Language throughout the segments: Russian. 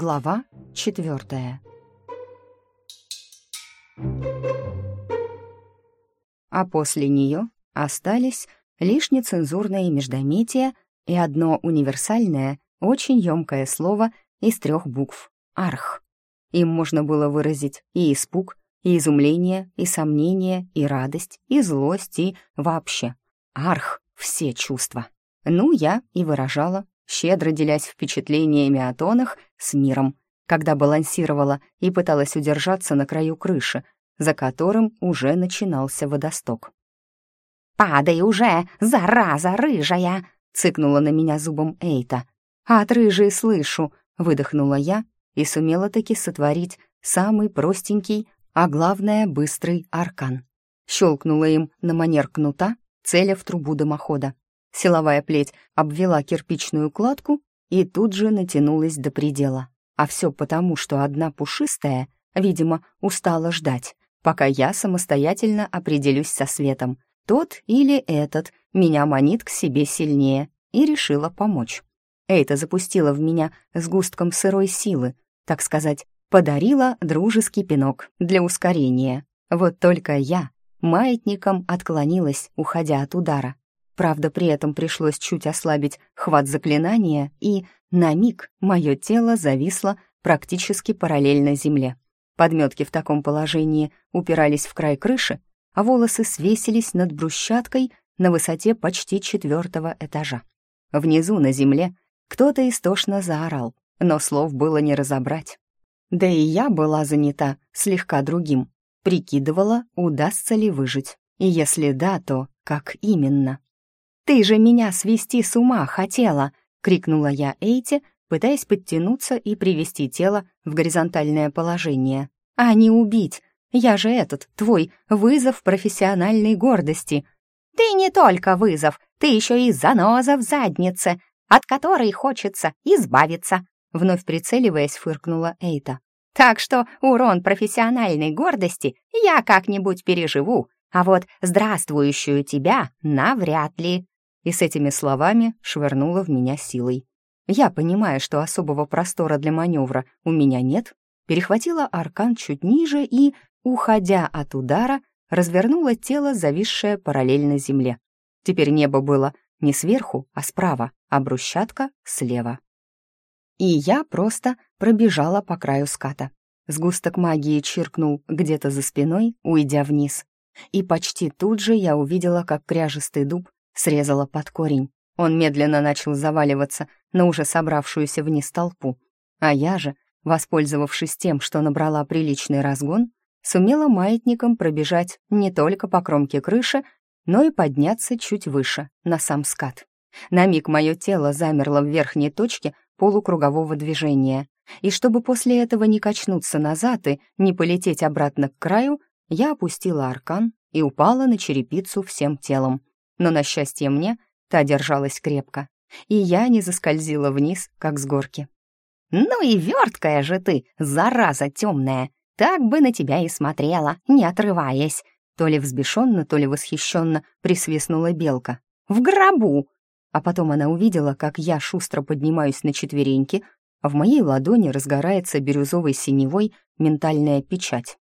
Глава четвертая. А после нее остались лишь нецензурные междометия и одно универсальное, очень емкое слово из трех букв — «арх». Им можно было выразить и испуг, и изумление, и сомнение, и радость, и злость, и вообще. Арх — все чувства. Ну, я и выражала, щедро делясь впечатлениями о тонах с миром, когда балансировала и пыталась удержаться на краю крыши, за которым уже начинался водосток. «Падай уже, зараза рыжая!» — цыкнула на меня зубом Эйта. «От рыжей слышу!» — выдохнула я и сумела таки сотворить самый простенький, а главное — быстрый аркан. Щелкнула им на манер кнута, целя в трубу дымохода. Силовая плеть обвела кирпичную кладку и тут же натянулась до предела. А все потому, что одна пушистая, видимо, устала ждать, пока я самостоятельно определюсь со светом. Тот или этот меня манит к себе сильнее и решила помочь. Эйта запустила в меня сгустком сырой силы, так сказать, подарила дружеский пинок для ускорения. Вот только я маятником отклонилась, уходя от удара. Правда, при этом пришлось чуть ослабить хват заклинания, и на миг мое тело зависло практически параллельно земле. Подметки в таком положении упирались в край крыши, а волосы свесились над брусчаткой на высоте почти четвертого этажа. Внизу, на земле, кто-то истошно заорал, но слов было не разобрать. Да и я была занята слегка другим, прикидывала, удастся ли выжить, и если да, то как именно. «Ты же меня свести с ума хотела!» — крикнула я Эйте, пытаясь подтянуться и привести тело в горизонтальное положение. «А не убить! Я же этот, твой, вызов профессиональной гордости!» «Ты не только вызов, ты еще и заноза в заднице, от которой хочется избавиться!» Вновь прицеливаясь, фыркнула Эйта. «Так что урон профессиональной гордости я как-нибудь переживу, а вот здравствующую тебя навряд ли!» И с этими словами швырнула в меня силой. Я, понимая, что особого простора для маневра у меня нет, перехватила аркан чуть ниже и, уходя от удара, развернула тело, зависшее параллельно земле. Теперь небо было не сверху, а справа, а брусчатка слева. И я просто пробежала по краю ската. Сгусток магии чиркнул где-то за спиной, уйдя вниз. И почти тут же я увидела, как кряжистый дуб срезала под корень. Он медленно начал заваливаться на уже собравшуюся вниз толпу. А я же, воспользовавшись тем, что набрала приличный разгон, сумела маятником пробежать не только по кромке крыши, но и подняться чуть выше, на сам скат. На миг мое тело замерло в верхней точке полукругового движения, и чтобы после этого не качнуться назад и не полететь обратно к краю, я опустила аркан и упала на черепицу всем телом, но, на счастье мне, та держалась крепко, и я не заскользила вниз, как с горки. «Ну и верткая же ты, зараза темная! Так бы на тебя и смотрела, не отрываясь!» То ли взбешенно, то ли восхищенно присвистнула белка. «В гробу!» А потом она увидела, как я шустро поднимаюсь на четвереньки, а в моей ладони разгорается бирюзовой синевой ментальная печать.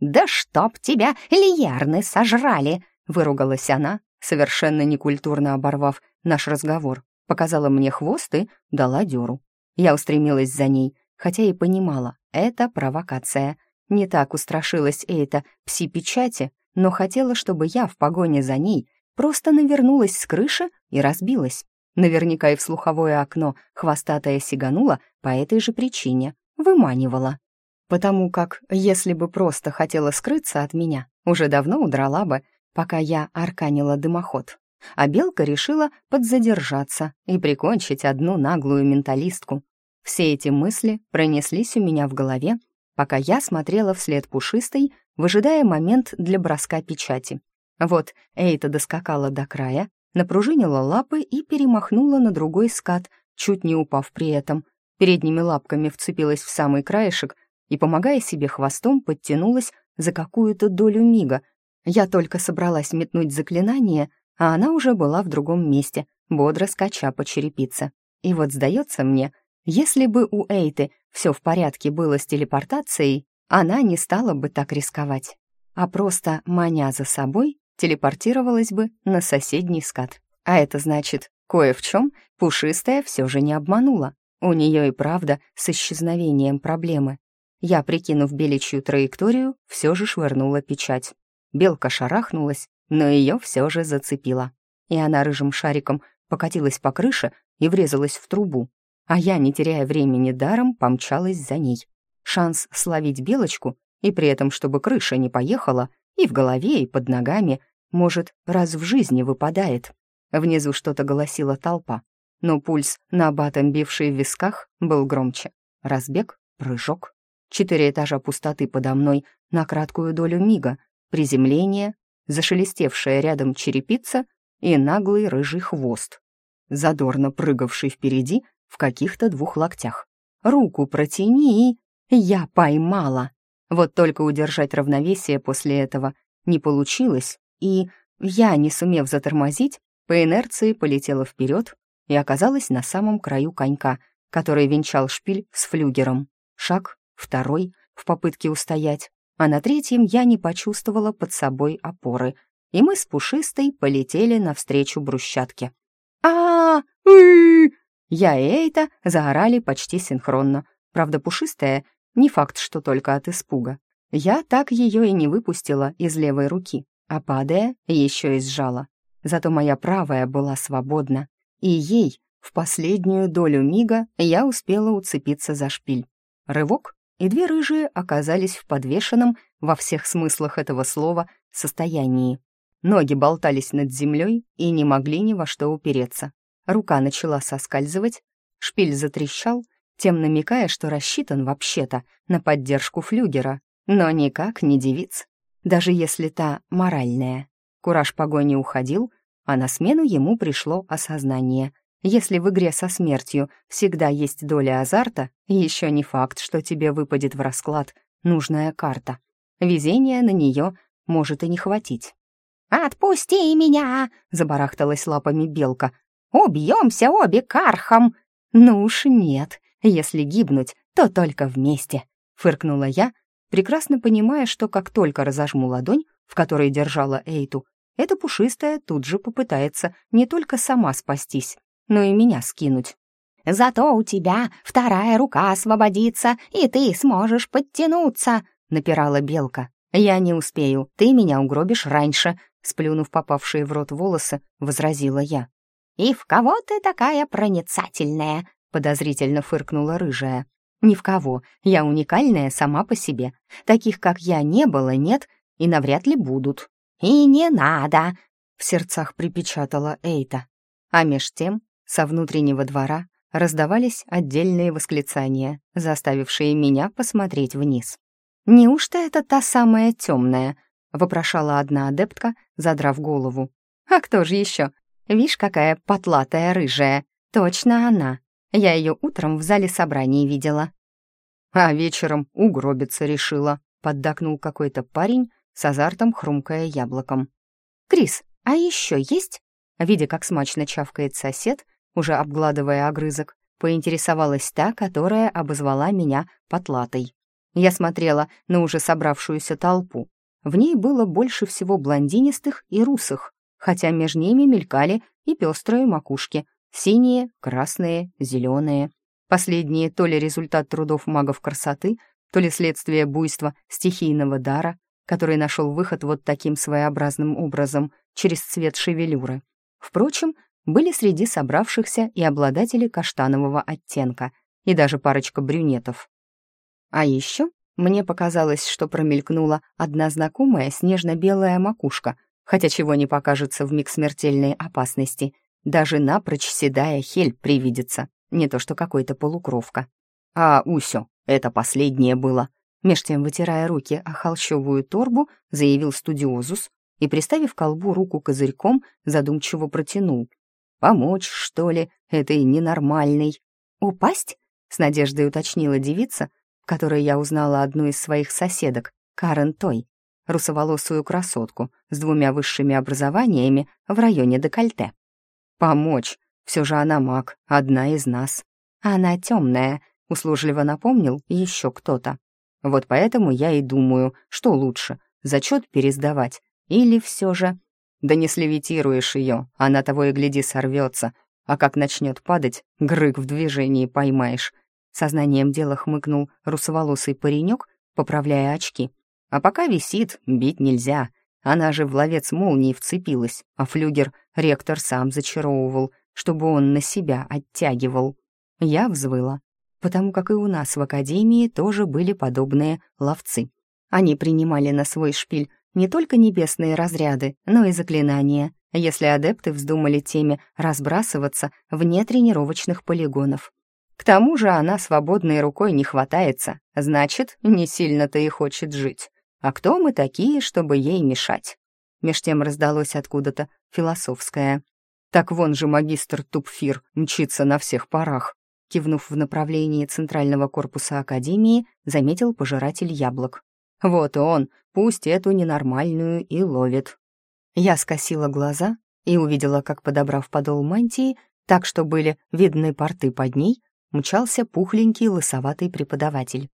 «Да чтоб тебя лиярны сожрали!» — выругалась она, совершенно некультурно оборвав наш разговор, показала мне хвост и дала дёру. Я устремилась за ней, хотя и понимала, это провокация. Не так устрашилась Эйта пси-печати, но хотела, чтобы я в погоне за ней просто навернулась с крыши и разбилась. Наверняка и в слуховое окно хвостатая сиганула по этой же причине, выманивала. Потому как, если бы просто хотела скрыться от меня, уже давно удрала бы, пока я арканила дымоход. А белка решила подзадержаться и прикончить одну наглую менталистку. Все эти мысли пронеслись у меня в голове, пока я смотрела вслед пушистой, выжидая момент для броска печати. Вот Эйта доскакала до края, напружинила лапы и перемахнула на другой скат, чуть не упав при этом. Передними лапками вцепилась в самый краешек и, помогая себе хвостом, подтянулась за какую-то долю мига — я только собралась метнуть заклинание, а она уже была в другом месте, бодро скача по черепице. И вот, сдается мне, Если бы у Эйты все в порядке было с телепортацией, она не стала бы так рисковать, а просто, маня за собой, телепортировалась бы на соседний скат. А это значит, кое в чем пушистая все же не обманула. У нее и правда с исчезновением проблемы. Я, прикинув беличью траекторию, все же швырнула печать. Белка шарахнулась, но ее все же зацепила. И она рыжим шариком покатилась по крыше и врезалась в трубу. А я, не теряя времени даром, помчалась за ней. Шанс словить белочку, и при этом, чтобы крыша не поехала, и в голове, и под ногами, может, раз в жизни выпадает. Внизу что-то голосила толпа, но пульс, на батом бивший в висках, был громче. Разбег, прыжок. Четыре этажа пустоты подо мной на краткую долю мига, приземление, зашелестевшая рядом черепица и наглый рыжий хвост, задорно прыгавший впереди в каких-то двух локтях. «Руку протяни!» и Я поймала! Вот только удержать равновесие после этого не получилось, и я, не сумев затормозить, по инерции полетела вперед и оказалась на самом краю конька, который венчал шпиль с флюгером. Шаг, второй, в попытке устоять, а на третьем я не почувствовала под собой опоры, и мы с Пушистой полетели навстречу брусчатке. а Я и Эйта заорали почти синхронно. Правда, Пушистая не факт, что только от испуга. Я так ее и не выпустила из левой руки, а падая, еще и сжала. Зато моя правая была свободна, и ей в последнюю долю мига я успела уцепиться за шпиль. Рывок, и две рыжие оказались в подвешенном, во всех смыслах этого слова, состоянии. Ноги болтались над землей и не могли ни во что упереться. Рука начала соскальзывать, шпиль затрещал, тем намекая, что рассчитан вообще-то на поддержку флюгера, но никак не девиц, даже если та моральная. Кураж погони уходил, а на смену ему пришло осознание. Если в игре со смертью всегда есть доля азарта, еще не факт, что тебе выпадет в расклад нужная карта. Везения на нее может и не хватить. «Отпусти меня!» — забарахталась лапами белка. «Убьемся обе кархом!» «Ну уж нет, если гибнуть, то только вместе», — фыркнула я, прекрасно понимая, что как только разожму ладонь, в которой держала Эйту, эта пушистая тут же попытается не только сама спастись, но и меня скинуть. «Зато у тебя вторая рука освободится, и ты сможешь подтянуться», — напирала белка. «Я не успею, ты меня угробишь раньше», — сплюнув попавшие в рот волосы, возразила я. «И в кого ты такая проницательная?» — подозрительно фыркнула рыжая. «Ни в кого. Я уникальная сама по себе. Таких, как я, не было, нет и навряд ли будут». «И не надо!» — в сердцах припечатала Эйта. А меж тем со внутреннего двора раздавались отдельные восклицания, заставившие меня посмотреть вниз. «Неужто это та самая темная?» — вопрошала одна адептка, задрав голову. «А кто же еще? Вишь, какая потлатая рыжая. Точно она. Я ее утром в зале собраний видела». «А вечером угробиться решила», — поддакнул какой-то парень, с азартом хрумкая яблоком. «Крис, а еще есть?» Видя, как смачно чавкает сосед, уже обгладывая огрызок, поинтересовалась та, которая обозвала меня потлатой. Я смотрела на уже собравшуюся толпу. В ней было больше всего блондинистых и русых, хотя между ними мелькали и пестрые макушки, синие, красные, зеленые. Последние то ли результат трудов магов красоты, то ли следствие буйства стихийного дара, который нашел выход вот таким своеобразным образом, через цвет шевелюры. Впрочем, были среди собравшихся и обладатели каштанового оттенка, и даже парочка брюнетов. А еще мне показалось, что промелькнула одна знакомая снежно-белая макушка, хотя чего не покажется в миг смертельной опасности. Даже напрочь седая хель привидится, не то что какой-то полукровка. А Усё, это последнее было. Меж тем, вытирая руки о холщовую торбу, заявил студиозус и, приставив колбу руку козырьком, задумчиво протянул. «Помочь, что ли, этой ненормальной?» «Упасть?» — с надеждой уточнила девица, в которой я узнала одну из своих соседок, Карен Той, русоволосую красотку с двумя высшими образованиями в районе декольте. «Помочь, все же она маг, одна из нас». Она темная, услужливо напомнил еще кто-то. Вот поэтому я и думаю, что лучше, зачет пересдавать или все же... Да не слевитируешь ее, она того и гляди сорвется, а как начнет падать, грык в движении поймаешь. Сознанием дела хмыкнул русоволосый паренек, поправляя очки. А пока висит, бить нельзя. Она же в ловец молнии вцепилась, а флюгер ректор сам зачаровывал, чтобы он на себя оттягивал. Я взвыла, потому как и у нас в академии тоже были подобные ловцы. Они принимали на свой шпиль не только небесные разряды, но и заклинания, если адепты вздумали теми разбрасываться вне тренировочных полигонов. К тому же она свободной рукой не хватается, значит, не сильно-то и хочет жить. А кто мы такие, чтобы ей мешать? Меж тем раздалось откуда-то философское. Так вон же магистр Тупфир мчится на всех парах. Кивнув в направлении центрального корпуса Академии, заметил пожиратель яблок. Вот он, пусть эту ненормальную и ловит. Я скосила глаза и увидела, как, подобрав подол мантии, так что были видны порты под ней, мчался пухленький лысоватый преподаватель.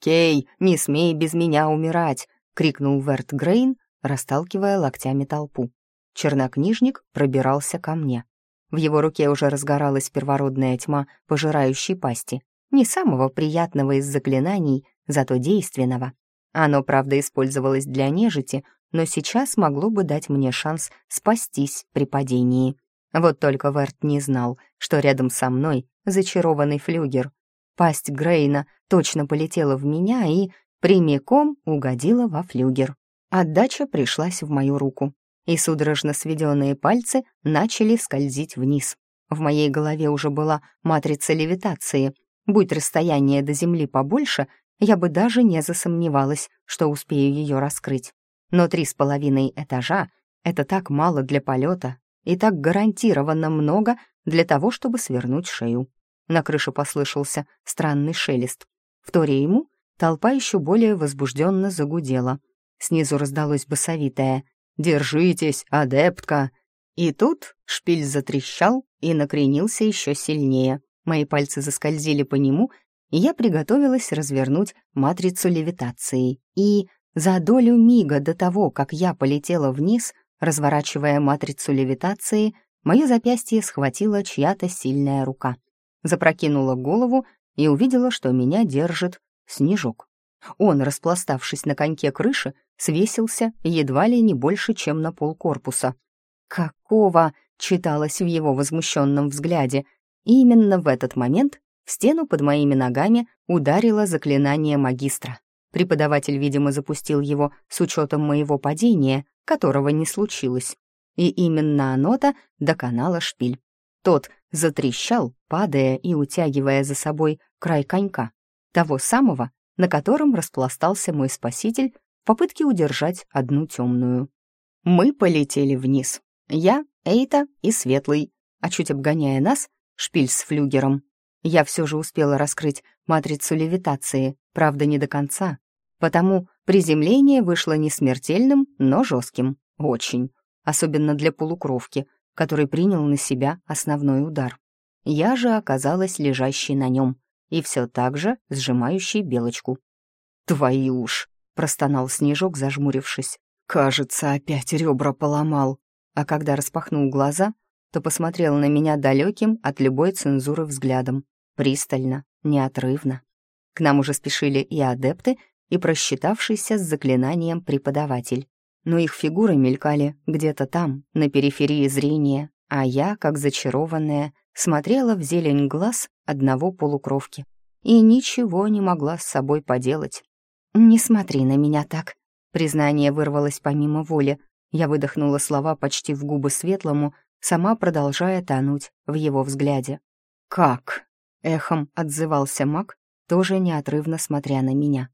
«Кей, не смей без меня умирать!» — крикнул Верт Грейн, расталкивая локтями толпу. Чернокнижник пробирался ко мне. В его руке уже разгоралась первородная тьма пожирающей пасти, не самого приятного из заклинаний, зато действенного. Оно, правда, использовалось для нежити, но сейчас могло бы дать мне шанс спастись при падении. Вот только Верт не знал, что рядом со мной зачарованный флюгер. Пасть Грейна точно полетела в меня и прямиком угодила во флюгер. Отдача пришлась в мою руку, и судорожно сведенные пальцы начали скользить вниз. В моей голове уже была матрица левитации. Будь расстояние до земли побольше, я бы даже не засомневалась, что успею ее раскрыть. Но три с половиной этажа — это так мало для полета и так гарантированно много для того, чтобы свернуть шею. На крыше послышался странный шелест. В торе ему толпа еще более возбужденно загудела. Снизу раздалось басовитое «Держитесь, адептка!» И тут шпиль затрещал и накренился еще сильнее. Мои пальцы заскользили по нему, я приготовилась развернуть матрицу левитации. И за долю мига до того, как я полетела вниз, разворачивая матрицу левитации, мое запястье схватила чья-то сильная рука. Запрокинула голову и увидела, что меня держит снежок. Он, распластавшись на коньке крыши, свесился едва ли не больше, чем на пол корпуса. «Какого?» — читалось в его возмущенном взгляде. И именно в этот момент в стену под моими ногами ударило заклинание магистра. Преподаватель, видимо, запустил его с учетом моего падения, которого не случилось. И именно оно-то доконало шпиль. Тот затрещал, падая и утягивая за собой край конька, того самого, на котором распластался мой спаситель в попытке удержать одну темную. Мы полетели вниз. Я, Эйта и Светлый, а чуть обгоняя нас, шпиль с флюгером. Я все же успела раскрыть матрицу левитации, правда, не до конца. Потому приземление вышло не смертельным, но жестким. Очень. Особенно для полукровки, который принял на себя основной удар. Я же оказалась лежащей на нем и все так же сжимающей белочку. «Твои уж!» — простонал Снежок, зажмурившись. «Кажется, опять ребра поломал». А когда распахнул глаза, то посмотрел на меня далеким от любой цензуры взглядом пристально, неотрывно. К нам уже спешили и адепты, и просчитавшийся с заклинанием преподаватель. Но их фигуры мелькали где-то там, на периферии зрения, а я, как зачарованная, смотрела в зелень глаз одного полукровки и ничего не могла с собой поделать. «Не смотри на меня так», — признание вырвалось помимо воли. Я выдохнула слова почти в губы светлому, сама продолжая тонуть в его взгляде. «Как?» Эхом отзывался маг, тоже неотрывно смотря на меня.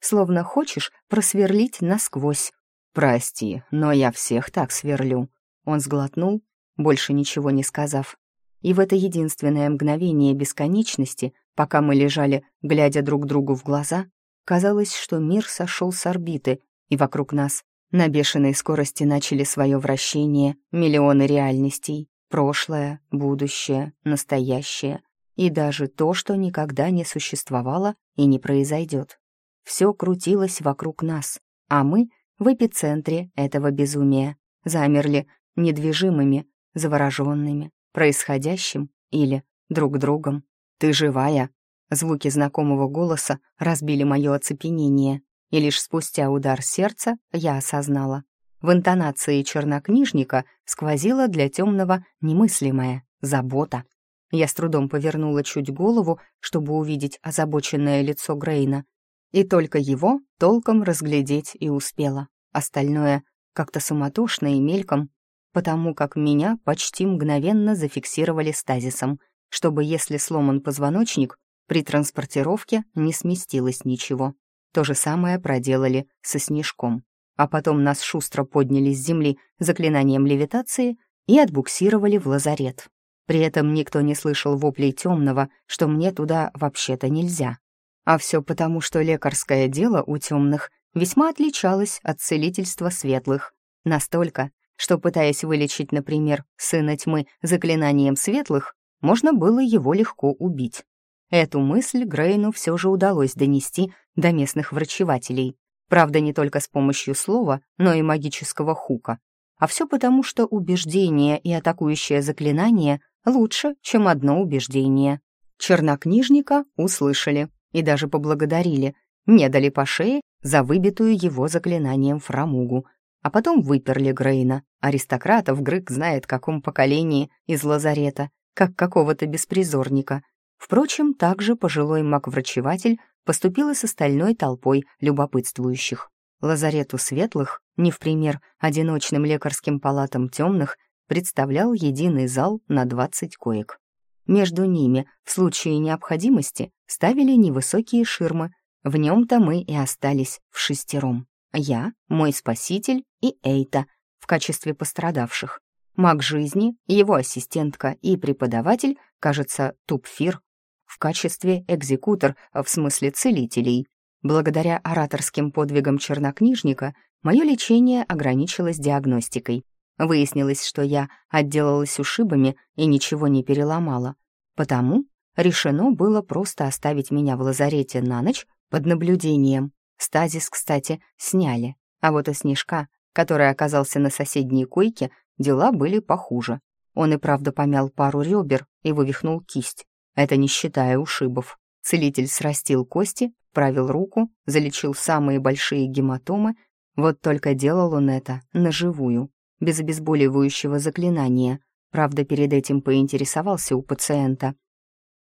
Словно хочешь просверлить насквозь. «Прости, но я всех так сверлю». Он сглотнул, больше ничего не сказав. И в это единственное мгновение бесконечности, пока мы лежали, глядя друг другу в глаза, казалось, что мир сошел с орбиты, и вокруг нас на бешеной скорости начали свое вращение миллионы реальностей. Прошлое, будущее, настоящее — и даже то, что никогда не существовало и не произойдет. Все крутилось вокруг нас, а мы в эпицентре этого безумия замерли недвижимыми, завороженными, происходящим или друг другом. «Ты живая!» Звуки знакомого голоса разбили мое оцепенение, и лишь спустя удар сердца я осознала. В интонации чернокнижника сквозила для темного немыслимая забота. Я с трудом повернула чуть голову, чтобы увидеть озабоченное лицо Грейна, и только его толком разглядеть и успела. Остальное как-то суматошно и мельком, потому как меня почти мгновенно зафиксировали стазисом, чтобы, если сломан позвоночник, при транспортировке не сместилось ничего. То же самое проделали со снежком. А потом нас шустро подняли с земли заклинанием левитации и отбуксировали в лазарет. При этом никто не слышал воплей темного, что мне туда вообще-то нельзя. А все потому, что лекарское дело у темных весьма отличалось от целительства светлых. Настолько, что, пытаясь вылечить, например, сына тьмы заклинанием светлых, можно было его легко убить. Эту мысль Грейну все же удалось донести до местных врачевателей. Правда, не только с помощью слова, но и магического хука. А все потому, что убеждение и атакующее заклинание лучше, чем одно убеждение. Чернокнижника услышали и даже поблагодарили, не дали по шее за выбитую его заклинанием фрамугу, а потом выперли Грейна, аристократов Грык знает каком поколении из лазарета, как какого-то беспризорника. Впрочем, также пожилой маг-врачеватель поступил и с остальной толпой любопытствующих. Лазарету светлых, не в пример одиночным лекарским палатам темных, представлял единый зал на 20 коек. Между ними, в случае необходимости, ставили невысокие ширмы. В нем-то мы и остались в шестером. Я, мой спаситель и Эйта в качестве пострадавших. Маг жизни, его ассистентка и преподаватель, кажется, Тупфир, в качестве экзекутор, в смысле целителей. Благодаря ораторским подвигам чернокнижника мое лечение ограничилось диагностикой. Выяснилось, что я отделалась ушибами и ничего не переломала. Потому решено было просто оставить меня в лазарете на ночь под наблюдением. Стазис, кстати, сняли. А вот у Снежка, который оказался на соседней койке, дела были похуже. Он и правда помял пару ребер и вывихнул кисть. Это не считая ушибов. Целитель срастил кости, правил руку, залечил самые большие гематомы. Вот только делал он это наживую, без обезболивающего заклинания. Правда, перед этим поинтересовался у пациента.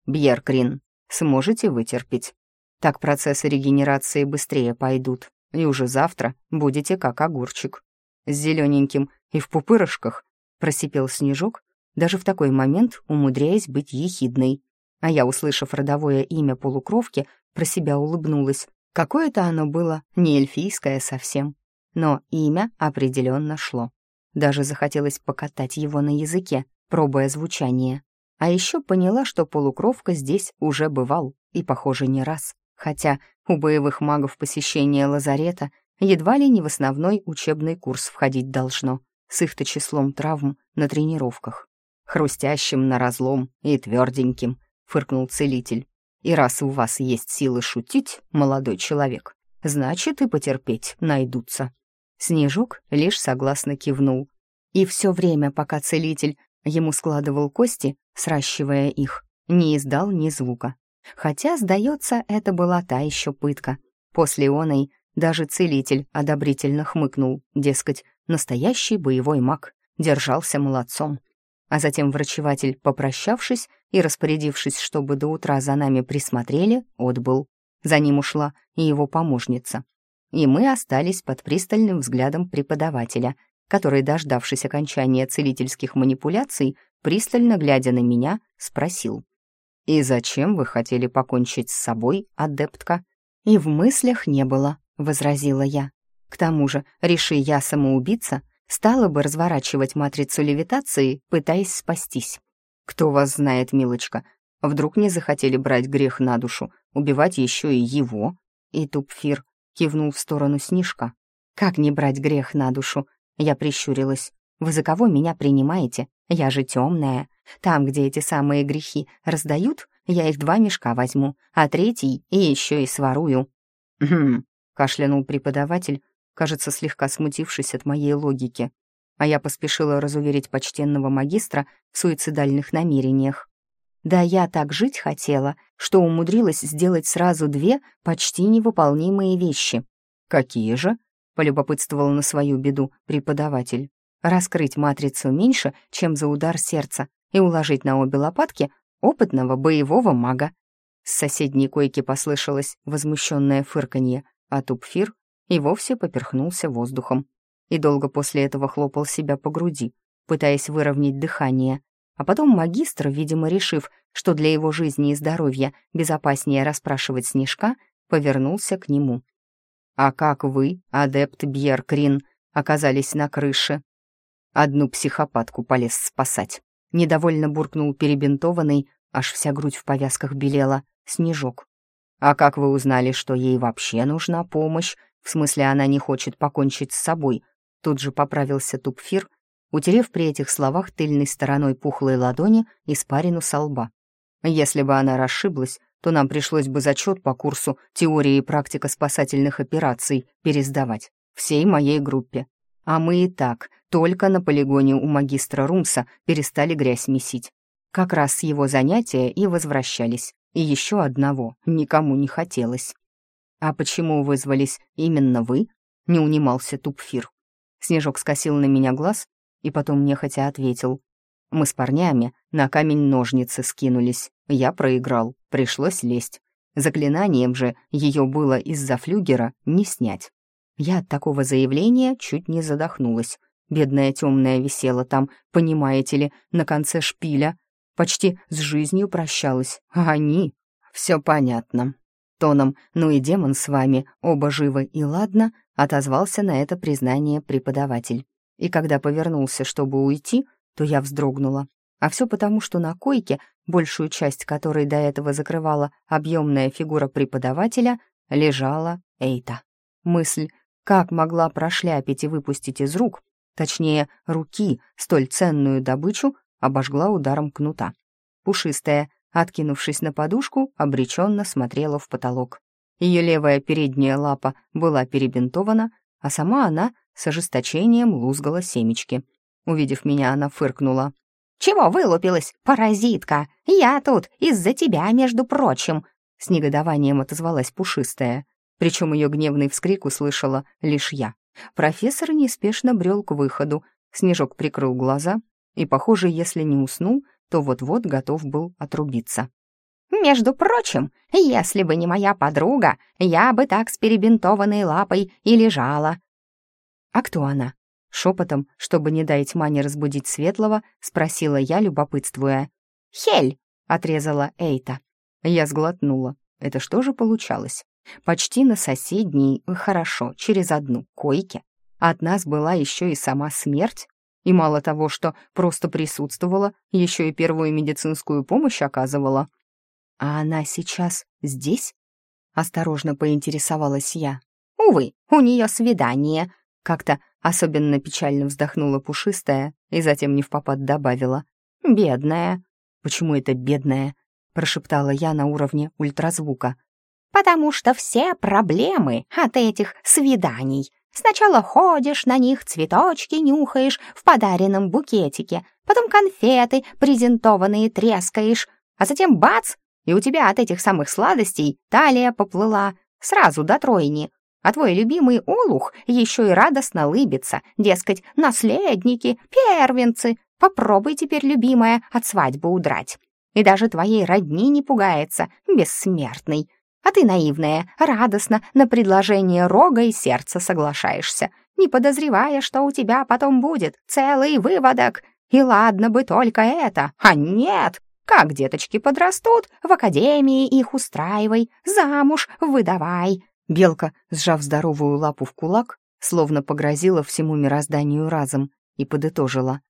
«Бьеркрин, сможете вытерпеть?» Так процессы регенерации быстрее пойдут, и уже завтра будете как огурчик. С зелененьким и в пупырышках просипел снежок, даже в такой момент умудряясь быть ехидной. А я, услышав родовое имя полукровки, про себя улыбнулась. Какое-то оно было не эльфийское совсем, но имя определенно шло. Даже захотелось покатать его на языке, пробуя звучание. А еще поняла, что полукровка здесь уже бывал, и, похоже, не раз хотя у боевых магов посещение лазарета едва ли не в основной учебный курс входить должно, с их-то числом травм на тренировках. «Хрустящим на разлом и тверденьким», — фыркнул целитель. «И раз у вас есть силы шутить, молодой человек, значит и потерпеть найдутся». Снежок лишь согласно кивнул. И все время, пока целитель ему складывал кости, сращивая их, не издал ни звука, Хотя, сдается, это была та еще пытка. После оной даже целитель одобрительно хмыкнул, дескать, настоящий боевой маг, держался молодцом. А затем врачеватель, попрощавшись и распорядившись, чтобы до утра за нами присмотрели, отбыл. За ним ушла и его помощница. И мы остались под пристальным взглядом преподавателя, который, дождавшись окончания целительских манипуляций, пристально глядя на меня, спросил. «И зачем вы хотели покончить с собой, адептка?» «И в мыслях не было», — возразила я. «К тому же, реши я самоубийца, стала бы разворачивать матрицу левитации, пытаясь спастись. Кто вас знает, милочка, вдруг не захотели брать грех на душу, убивать еще и его?» И Тупфир кивнул в сторону Снежка. «Как не брать грех на душу?» Я прищурилась. «Вы за кого меня принимаете? Я же темная. Там, где эти самые грехи раздают, Я их два мешка возьму, а третий и еще и сворую». «Хм», — кашлянул преподаватель, кажется, слегка смутившись от моей логики. А я поспешила разуверить почтенного магистра в суицидальных намерениях. Да я так жить хотела, что умудрилась сделать сразу две почти невыполнимые вещи. «Какие же?» — полюбопытствовал на свою беду преподаватель. «Раскрыть матрицу меньше, чем за удар сердца, и уложить на обе лопатки опытного боевого мага». С соседней койки послышалось возмущенное фырканье, а Тупфир и вовсе поперхнулся воздухом. И долго после этого хлопал себя по груди, пытаясь выровнять дыхание. А потом магистр, видимо, решив, что для его жизни и здоровья безопаснее расспрашивать Снежка, повернулся к нему. «А как вы, адепт Бьер Крин, оказались на крыше?» Одну психопатку полез спасать. Недовольно буркнул перебинтованный, аж вся грудь в повязках белела, Снежок. «А как вы узнали, что ей вообще нужна помощь? В смысле, она не хочет покончить с собой?» Тут же поправился Тупфир, утерев при этих словах тыльной стороной пухлой ладони испарину со лба. Если бы она расшиблась, то нам пришлось бы зачет по курсу «Теория и практика спасательных операций» пересдавать всей моей группе. А мы и так только на полигоне у магистра Румса перестали грязь месить. Как раз с его занятия и возвращались. И еще одного никому не хотелось. «А почему вызвались именно вы?» — не унимался Тупфир. Снежок скосил на меня глаз и потом нехотя ответил. Мы с парнями на камень-ножницы скинулись. Я проиграл, пришлось лезть. Заклинанием же ее было из-за флюгера не снять. Я от такого заявления чуть не задохнулась. Бедная темная висела там, понимаете ли, на конце шпиля. Почти с жизнью прощалась, а они... Все понятно. Тоном «Ну и демон с вами, оба живы и ладно», отозвался на это признание преподаватель. И когда повернулся, чтобы уйти, то я вздрогнула. А все потому, что на койке, большую часть которой до этого закрывала объемная фигура преподавателя, лежала Эйта. Мысль, как могла прошляпить и выпустить из рук, точнее, руки, столь ценную добычу, обожгла ударом кнута. Пушистая, откинувшись на подушку, обреченно смотрела в потолок. Ее левая передняя лапа была перебинтована, а сама она с ожесточением лузгала семечки — Увидев меня, она фыркнула. «Чего вылупилась, паразитка? Я тут из-за тебя, между прочим!» С негодованием отозвалась пушистая. Причем ее гневный вскрик услышала лишь я. Профессор неспешно брел к выходу. Снежок прикрыл глаза и, похоже, если не уснул, то вот-вот готов был отрубиться. «Между прочим, если бы не моя подруга, я бы так с перебинтованной лапой и лежала». «А кто она?» Шепотом, чтобы не дать Мане разбудить Светлого, спросила я, любопытствуя. «Хель!» — отрезала Эйта. Я сглотнула. Это что же получалось? Почти на соседней, хорошо, через одну койке. От нас была еще и сама смерть. И мало того, что просто присутствовала, еще и первую медицинскую помощь оказывала. «А она сейчас здесь?» — осторожно поинтересовалась я. «Увы, у нее свидание», — как-то Особенно печально вздохнула пушистая и затем не в попад добавила. «Бедная». «Почему это бедная?» — прошептала я на уровне ультразвука. «Потому что все проблемы от этих свиданий. Сначала ходишь на них, цветочки нюхаешь в подаренном букетике, потом конфеты презентованные трескаешь, а затем бац, и у тебя от этих самых сладостей талия поплыла, сразу до тройни. А твой любимый олух еще и радостно лыбится, дескать, наследники, первенцы. Попробуй теперь, любимая, от свадьбы удрать. И даже твоей родни не пугается, бессмертный. А ты, наивная, радостно на предложение рога и сердца соглашаешься, не подозревая, что у тебя потом будет целый выводок. И ладно бы только это, а нет, как деточки подрастут, в академии их устраивай, замуж выдавай, Белка, сжав здоровую лапу в кулак, словно погрозила всему мирозданию разом и подытожила.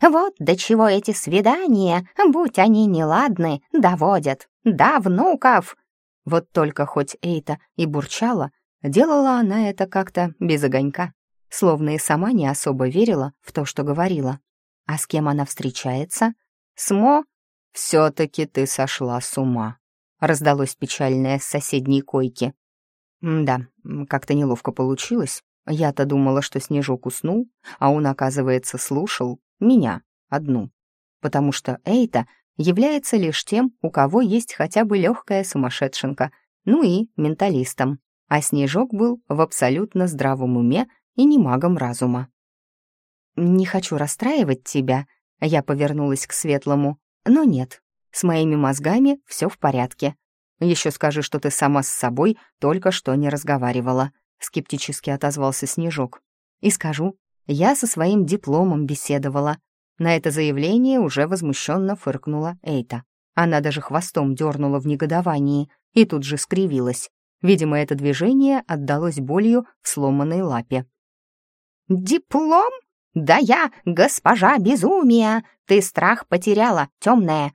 «Вот до чего эти свидания, будь они неладны, доводят. Да, внуков!» Вот только хоть Эйта и бурчала, делала она это как-то без огонька, словно и сама не особо верила в то, что говорила. А с кем она встречается? С Мо? «Все-таки ты сошла с ума», — раздалось печальное с соседней койки. Да, как-то неловко получилось. Я-то думала, что Снежок уснул, а он, оказывается, слушал меня, одну. Потому что Эйта является лишь тем, у кого есть хотя бы легкая сумасшедшенка, ну и менталистом. А Снежок был в абсолютно здравом уме и не магом разума. «Не хочу расстраивать тебя», — я повернулась к Светлому, но нет, с моими мозгами все в порядке. Еще скажи, что ты сама с собой только что не разговаривала», — скептически отозвался Снежок. «И скажу, я со своим дипломом беседовала». На это заявление уже возмущенно фыркнула Эйта. Она даже хвостом дернула в негодовании и тут же скривилась. Видимо, это движение отдалось болью в сломанной лапе. «Диплом? Да я госпожа безумия! Ты страх потеряла, темная!»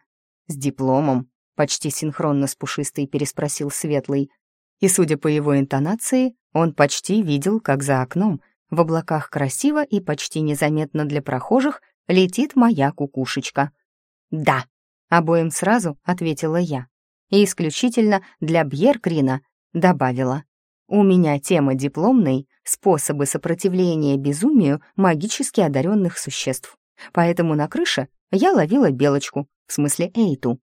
«С дипломом?» — почти синхронно с пушистой переспросил Светлый. И, судя по его интонации, он почти видел, как за окном, в облаках красиво и почти незаметно для прохожих, летит моя кукушечка. «Да», — обоим сразу ответила я. И исключительно для Бьеркрина добавила. «У меня тема дипломной — способы сопротивления безумию магически одаренных существ. Поэтому на крыше я ловила белочку, в смысле Эйту.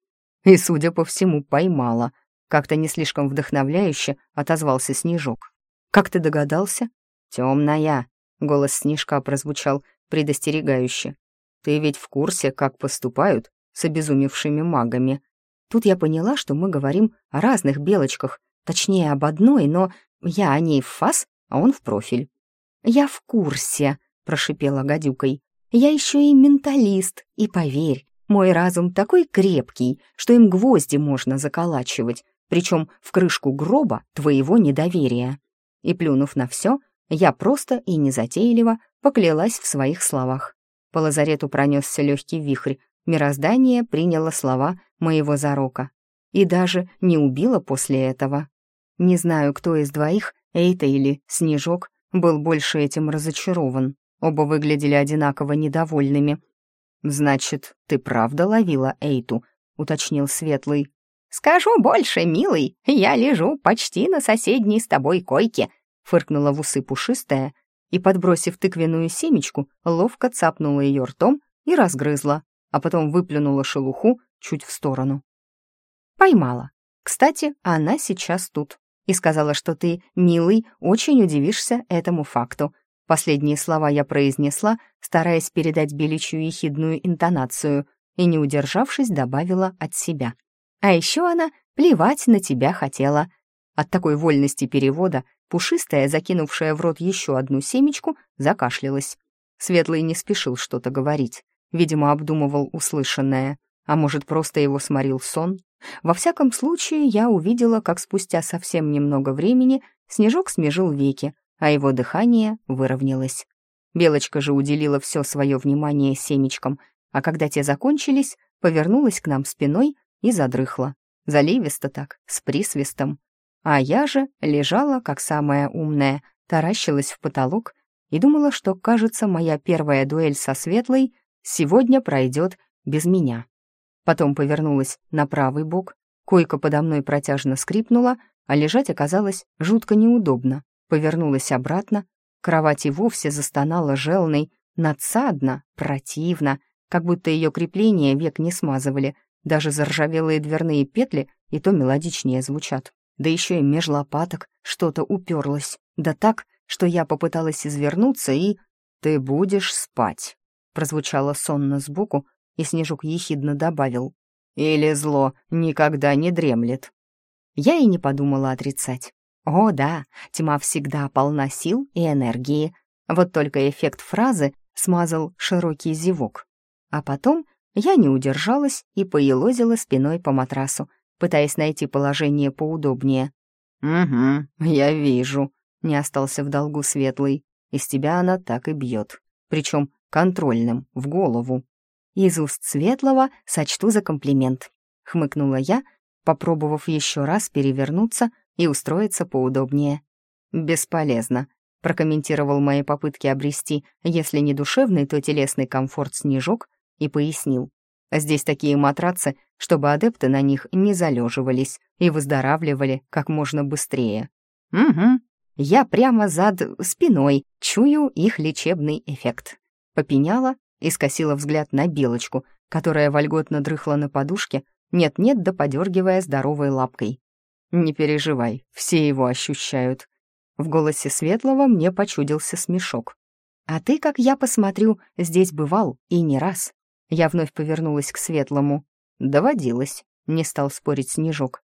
И, судя по всему, поймала. Как-то не слишком вдохновляюще отозвался Снежок. «Как ты догадался?» «Темная», — голос Снежка прозвучал предостерегающе. «Ты ведь в курсе, как поступают с обезумевшими магами?» Тут я поняла, что мы говорим о разных белочках, точнее, об одной, но я о ней в фас, а он в профиль. «Я в курсе», — прошипела гадюкой. «Я еще и менталист, и поверь, мой разум такой крепкий, что им гвозди можно заколачивать, причем в крышку гроба твоего недоверия». И плюнув на все, я просто и незатейливо поклялась в своих словах. По лазарету пронесся легкий вихрь, мироздание приняло слова моего зарока. И даже не убило после этого. Не знаю, кто из двоих, Эйта или Снежок, был больше этим разочарован. Оба выглядели одинаково недовольными. «Значит, ты правда ловила Эйту?» — уточнил Светлый. «Скажу больше, милый, я лежу почти на соседней с тобой койке», — фыркнула в усы пушистая и, подбросив тыквенную семечку, ловко цапнула ее ртом и разгрызла, а потом выплюнула шелуху чуть в сторону. Поймала. Кстати, она сейчас тут. И сказала, что ты, милый, очень удивишься этому факту. Последние слова я произнесла, стараясь передать Беличью ехидную интонацию, и, не удержавшись, добавила от себя. А еще она плевать на тебя хотела. От такой вольности перевода Пушистая, закинувшая в рот еще одну семечку, закашлялась. Светлый не спешил что-то говорить. Видимо, обдумывал услышанное. А может, просто его сморил сон? Во всяком случае, я увидела, как спустя совсем немного времени снежок смежил веки, а его дыхание выровнялось. Белочка же уделила все свое внимание семечкам, а когда те закончились, повернулась к нам спиной и задрыхла. Заливисто так, с присвистом. А я же лежала, как самая умная, таращилась в потолок и думала, что, кажется, моя первая дуэль со Светлой сегодня пройдет без меня. Потом повернулась на правый бок, койка подо мной протяжно скрипнула, а лежать оказалось жутко неудобно. Повернулась обратно, кровать и вовсе застонала желной, надсадно, противно, как будто ее крепления век не смазывали, даже заржавелые дверные петли и то мелодичнее звучат да еще и меж лопаток что-то уперлось, да так, что я попыталась извернуться и... «Ты будешь спать», — прозвучало сонно сбоку, и Снежок ехидно добавил. «Или зло никогда не дремлет». Я и не подумала отрицать. О, да, тьма всегда полна сил и энергии. Вот только эффект фразы смазал широкий зевок. А потом я не удержалась и поелозила спиной по матрасу, пытаясь найти положение поудобнее. «Угу, я вижу», — не остался в долгу Светлый. «Из тебя она так и бьет, причем контрольным, в голову». «Из уст Светлого сочту за комплимент», — хмыкнула я, попробовав еще раз перевернуться и устроиться поудобнее. «Бесполезно», — прокомментировал мои попытки обрести, если не душевный, то телесный комфорт Снежок, и пояснил. Здесь такие матрацы, чтобы адепты на них не залеживались и выздоравливали как можно быстрее. Угу, я прямо зад спиной чую их лечебный эффект. Попеняла и скосила взгляд на белочку, которая вольготно дрыхла на подушке, нет-нет да подергивая здоровой лапкой. «Не переживай, все его ощущают». В голосе Светлого мне почудился смешок. «А ты, как я посмотрю, здесь бывал и не раз». Я вновь повернулась к Светлому. «Доводилось», — не стал спорить Снежок.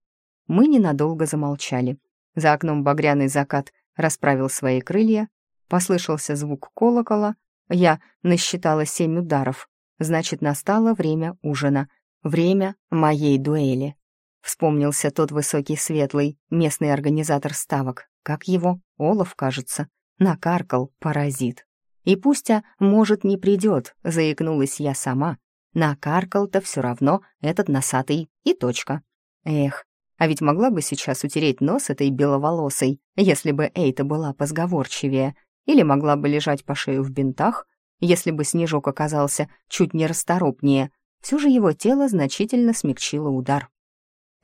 Мы ненадолго замолчали. За окном багряный закат расправил свои крылья, послышался звук колокола, я насчитала семь ударов, значит, настало время ужина, время моей дуэли. Вспомнился тот высокий светлый, местный организатор ставок, как его, Олаф, кажется, накаркал паразит. И пусть-а, может, не придет, заикнулась я сама. Накаркал-то все равно этот носатый и точка. Эх, а ведь могла бы сейчас утереть нос этой беловолосой, если бы Эйта была позговорчивее, или могла бы лежать по шею в бинтах, если бы Снежок оказался чуть не расторопнее. Все же его тело значительно смягчило удар.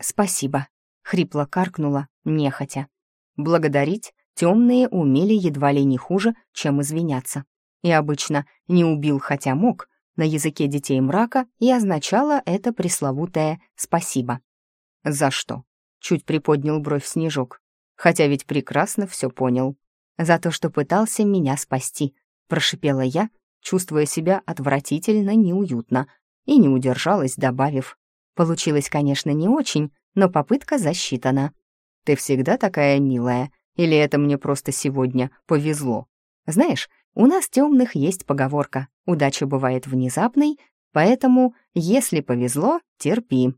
«Спасибо», — хрипло каркнула, нехотя. Благодарить темные умели едва ли не хуже, чем извиняться. И обычно «не убил, хотя мог» на языке детей мрака и означало это пресловутое «спасибо». «За что?» — чуть приподнял бровь Снежок, хотя ведь прекрасно все понял. «За то, что пытался меня спасти», — прошипела я, чувствуя себя отвратительно неуютно, и не удержалась, добавив. Получилось, конечно, не очень, но попытка засчитана. «Ты всегда такая милая, или это мне просто сегодня повезло?» Знаешь, у нас темных есть поговорка «удача бывает внезапной», поэтому, если повезло, терпи.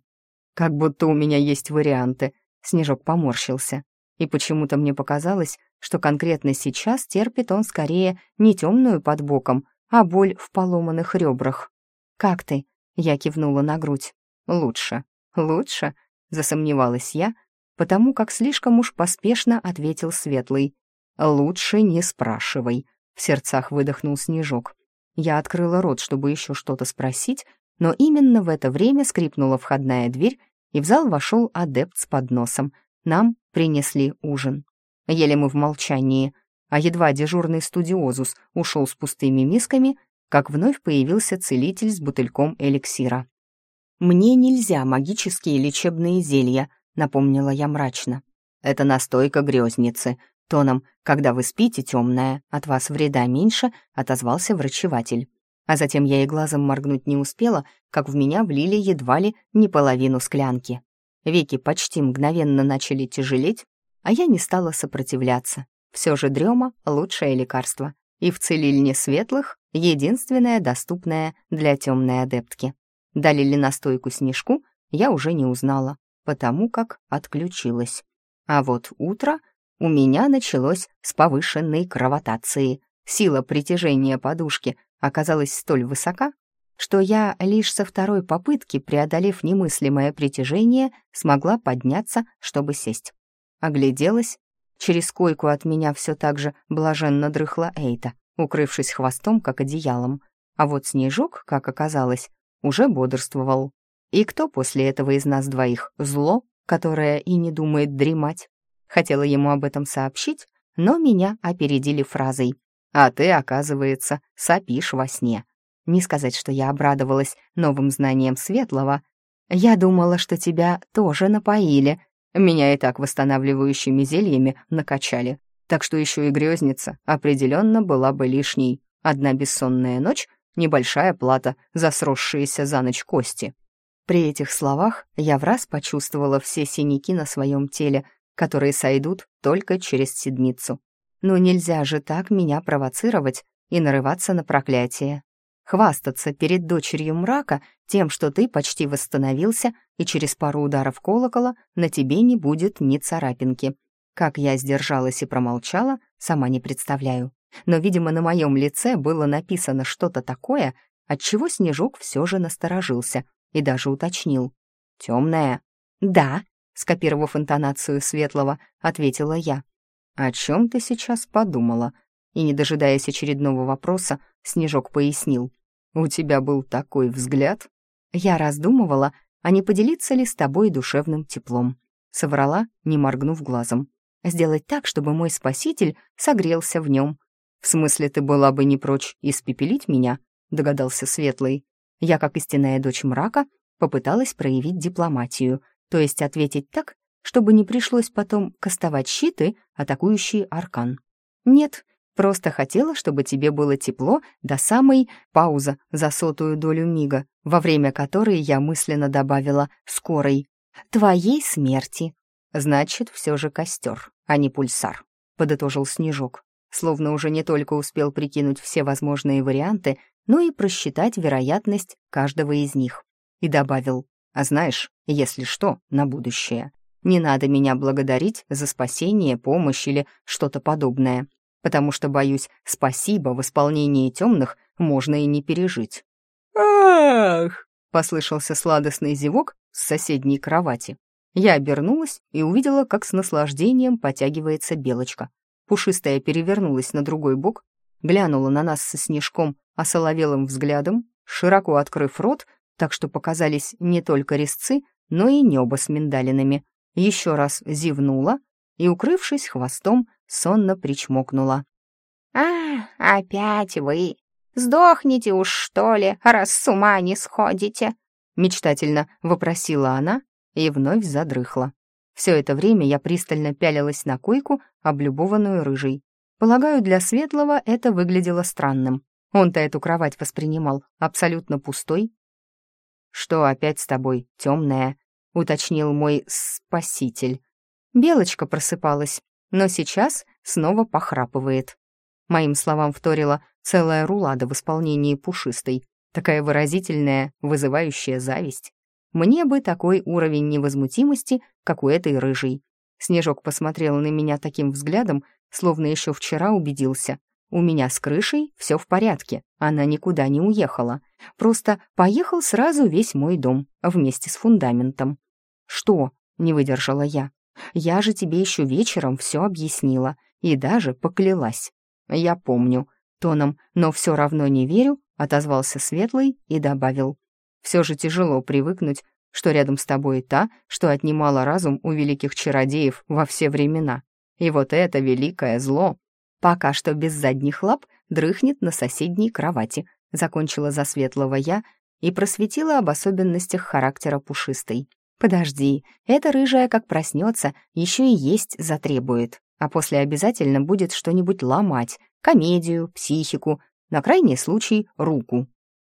Как будто у меня есть варианты. Снежок поморщился. И почему-то мне показалось, что конкретно сейчас терпит он скорее не темную под боком, а боль в поломанных ребрах. «Как ты?» — я кивнула на грудь. «Лучше, лучше», — засомневалась я, потому как слишком уж поспешно ответил Светлый. «Лучше не спрашивай», — в сердцах выдохнул Снежок. Я открыла рот, чтобы еще что-то спросить, но именно в это время скрипнула входная дверь, и в зал вошел адепт с подносом. Нам принесли ужин. Ели мы в молчании, а едва дежурный студиозус ушел с пустыми мисками, как вновь появился целитель с бутыльком эликсира. «Мне нельзя магические лечебные зелья», — напомнила я мрачно. «Это настойка грезницы», — тоном «когда вы спите, темная, от вас вреда меньше», — отозвался врачеватель. А затем я и глазом моргнуть не успела, как в меня влили едва ли не половину склянки. Веки почти мгновенно начали тяжелеть, а я не стала сопротивляться. Все же дрема — лучшее лекарство, и в целильне светлых — единственное доступное для темной адептки. Дали ли настойку снежку, я уже не узнала, потому как отключилась. А вот утро у меня началось с повышенной кровотации. Сила притяжения подушки оказалась столь высока, что я лишь со второй попытки, преодолев немыслимое притяжение, смогла подняться, чтобы сесть. Огляделась Через койку от меня все так же блаженно дрыхла Эйта, укрывшись хвостом, как одеялом. А вот Снежок, как оказалось, уже бодрствовал. И кто после этого из нас двоих зло, которое и не думает дремать? Хотела ему об этом сообщить, но меня опередили фразой «А ты, оказывается, сопишь во сне». Не сказать, что я обрадовалась новым знаниям Светлого. Я думала, что тебя тоже напоили, меня и так восстанавливающими зельями накачали, так что еще и грезница определенно была бы лишней. Одна бессонная ночь — небольшая плата за сросшиеся за ночь кости. При этих словах я в раз почувствовала все синяки на своем теле, которые сойдут только через седмицу. Но нельзя же так меня провоцировать и нарываться на проклятие хвастаться перед дочерью мрака тем, что ты почти восстановился, и через пару ударов колокола на тебе не будет ни царапинки. Как я сдержалась и промолчала, сама не представляю. Но, видимо, на моем лице было написано что-то такое, от чего Снежок все же насторожился и даже уточнил. «Темная?» «Да», — скопировав интонацию Светлого, ответила я. «О чем ты сейчас подумала?» И, не дожидаясь очередного вопроса, Снежок пояснил. «У тебя был такой взгляд?» Я раздумывала, а не поделиться ли с тобой душевным теплом. Соврала, не моргнув глазом. Сделать так, чтобы мой спаситель согрелся в нем. «В смысле, ты была бы не прочь испепелить меня?» — догадался Светлый. Я, как истинная дочь мрака, попыталась проявить дипломатию, то есть ответить так, чтобы не пришлось потом кастовать щиты, атакующие аркан. «Нет, просто хотела, чтобы тебе было тепло до самой пауза за сотую долю мига, во время которой я мысленно добавила «скорой», «твоей смерти». Значит, все же костер, а не пульсар, подытожил Снежок, словно уже не только успел прикинуть все возможные варианты, но и просчитать вероятность каждого из них. И добавил, а знаешь, если что, на будущее. Не надо меня благодарить за спасение, помощь или что-то подобное, потому что, боюсь, спасибо в исполнении темных можно и не пережить. «Ах!» — послышался сладостный зевок с соседней кровати. Я обернулась и увидела, как с наслаждением потягивается белочка. Пушистая перевернулась на другой бок, глянула на нас со снежком осоловелым взглядом, широко открыв рот, так что показались не только резцы, но и небо с миндалинами, еще раз зевнула и, укрывшись хвостом, сонно причмокнула. «А, опять вы! Сдохните уж, что ли, раз с ума не сходите!» Мечтательно вопросила она и вновь задрыхла. Все это время я пристально пялилась на койку, облюбованную рыжей. Полагаю, для Светлого это выглядело странным. Он-то эту кровать воспринимал абсолютно пустой. «Что опять с тобой, темная?» — уточнил мой спаситель. Белочка просыпалась, но сейчас снова похрапывает. Моим словам вторила целая рулада в исполнении пушистой, такая выразительная, вызывающая зависть. Мне бы такой уровень невозмутимости, как у этой рыжей. Снежок посмотрел на меня таким взглядом, словно еще вчера убедился. У меня с крышей все в порядке, она никуда не уехала. Просто поехал сразу весь мой дом, вместе с фундаментом. «Что?» — не выдержала я. «Я же тебе еще вечером все объяснила и даже поклялась». «Я помню», — тоном «но все равно не верю», отозвался Светлый и добавил. «Все же тяжело привыкнуть, что рядом с тобой та, что отнимала разум у великих чародеев во все времена. И вот это великое зло Пока что без задних лап дрыхнет на соседней кровати, закончила за светлого я и просветила об особенностях характера пушистой. Подожди, эта рыжая, как проснется, еще и есть затребует, а после обязательно будет что-нибудь ломать, комедию, психику, на крайний случай руку.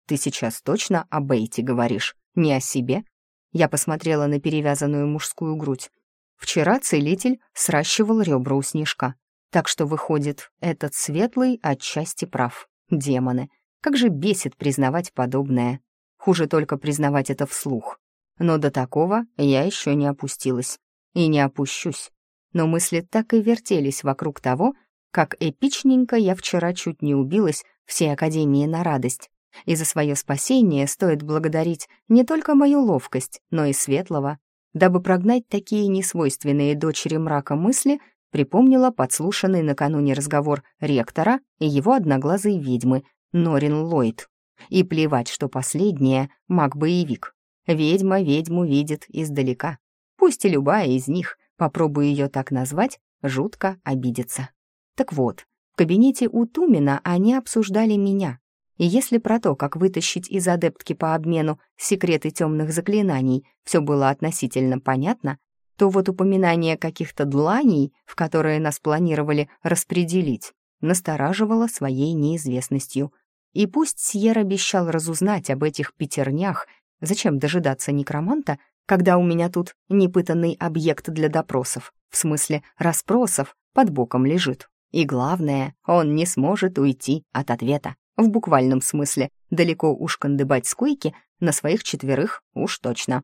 Ты сейчас точно о Бейте говоришь, не о себе? Я посмотрела на перевязанную мужскую грудь. Вчера целитель сращивал ребра у снежка. Так что, выходит, этот светлый отчасти прав. Демоны. Как же бесит признавать подобное. Хуже только признавать это вслух. Но до такого я еще не опустилась. И не опущусь. Но мысли так и вертелись вокруг того, как эпичненько я вчера чуть не убилась всей Академии на радость. И за свое спасение стоит благодарить не только мою ловкость, но и светлого. Дабы прогнать такие несвойственные дочери мрака мысли — припомнила подслушанный накануне разговор ректора и его одноглазой ведьмы Норин Ллойд. И плевать, что последняя — маг-боевик. Ведьма ведьму видит издалека. Пусть и любая из них, попробую ее так назвать, жутко обидится. Так вот, в кабинете у Тумина они обсуждали меня. И если про то, как вытащить из адептки по обмену секреты темных заклинаний, все было относительно понятно, то вот упоминание каких-то дланей, в которые нас планировали распределить, настораживало своей неизвестностью. И пусть Сьер обещал разузнать об этих пятернях, зачем дожидаться некроманта, когда у меня тут непытанный объект для допросов, в смысле расспросов, под боком лежит. И главное, он не сможет уйти от ответа. В буквальном смысле, далеко уж кандыбать с койки на своих четверых уж точно.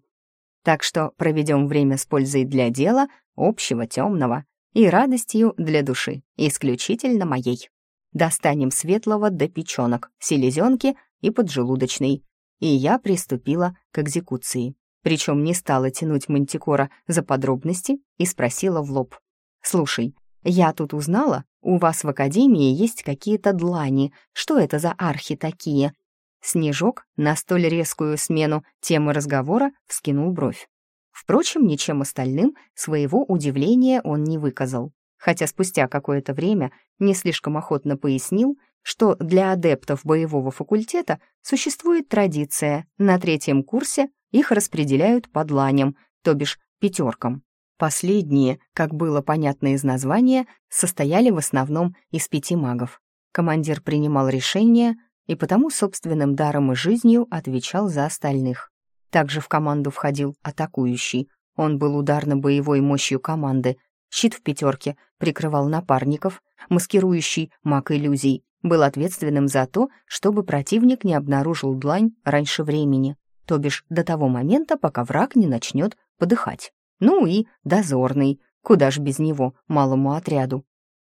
Так что проведем время с пользой для дела, общего темного, и радостью для души, исключительно моей. Достанем светлого до печенок, селезенки и поджелудочной. И я приступила к экзекуции. Причем не стала тянуть мантикора за подробности и спросила в лоб. «Слушай, я тут узнала, у вас в академии есть какие-то длани. Что это за архи такие?» Снежок на столь резкую смену темы разговора вскинул бровь. Впрочем, ничем остальным своего удивления он не выказал, хотя спустя какое-то время не слишком охотно пояснил, что для адептов боевого факультета существует традиция на третьем курсе их распределяют по дланям, то бишь пятеркам. Последние, как было понятно из названия, состояли в основном из пяти магов. Командир принимал решения и потому собственным даром и жизнью отвечал за остальных. Также в команду входил атакующий. Он был ударно-боевой мощью команды. Щит в пятерке прикрывал напарников, маскирующий маг иллюзий был ответственным за то, чтобы противник не обнаружил длань раньше времени то бишь до того момента, пока враг не начнет подыхать. Ну и дозорный, куда ж без него, малому отряду.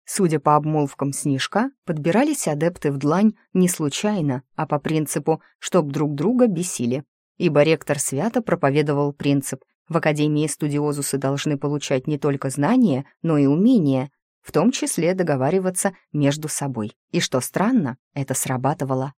Судя по обмолвкам Снежка, подбирались адепты в длань не случайно, а по принципу, чтоб друг друга бесили. Ибо ректор свято проповедовал принцип «в Академии студиозусы должны получать не только знания, но и умения», в том числе договариваться между собой. И что странно, это срабатывало.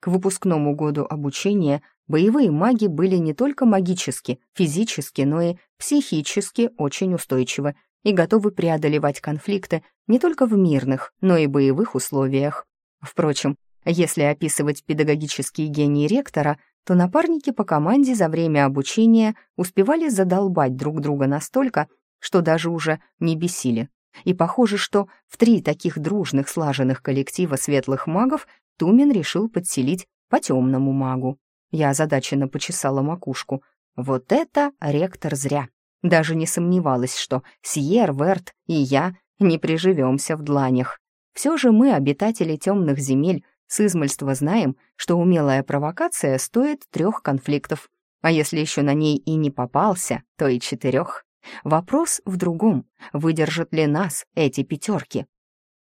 К выпускному году обучения боевые маги были не только магически, физически, но и психически очень устойчивы и готовы преодолевать конфликты не только в мирных, но и боевых условиях. Впрочем, если описывать педагогический гений ректора, то напарники по команде за время обучения успевали задолбать друг друга настолько, что даже уже не бесили. И похоже, что в три таких дружных слаженных коллектива светлых магов Тумин решил подселить по темному магу. Я озадаченно почесала макушку. Вот это ректор зря. Даже не сомневалась, что Сьер, Верт и я не приживемся в дланях. Все же мы, обитатели темных земель, с измольства знаем, что умелая провокация стоит трех конфликтов. А если еще на ней и не попался, то и четырех. Вопрос в другом, выдержат ли нас эти пятерки?